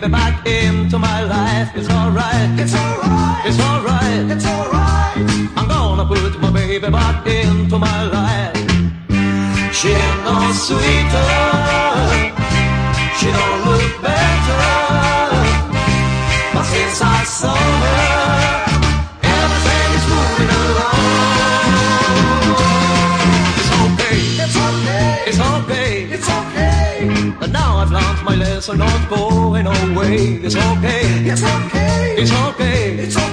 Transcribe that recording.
baby back into my life. It's alright. It's alright. It's alright. It's alright. I'm gonna put my baby back into my life. She ain't no sweeter. My lesson, not going away. It's okay. It's okay. It's okay. It's okay.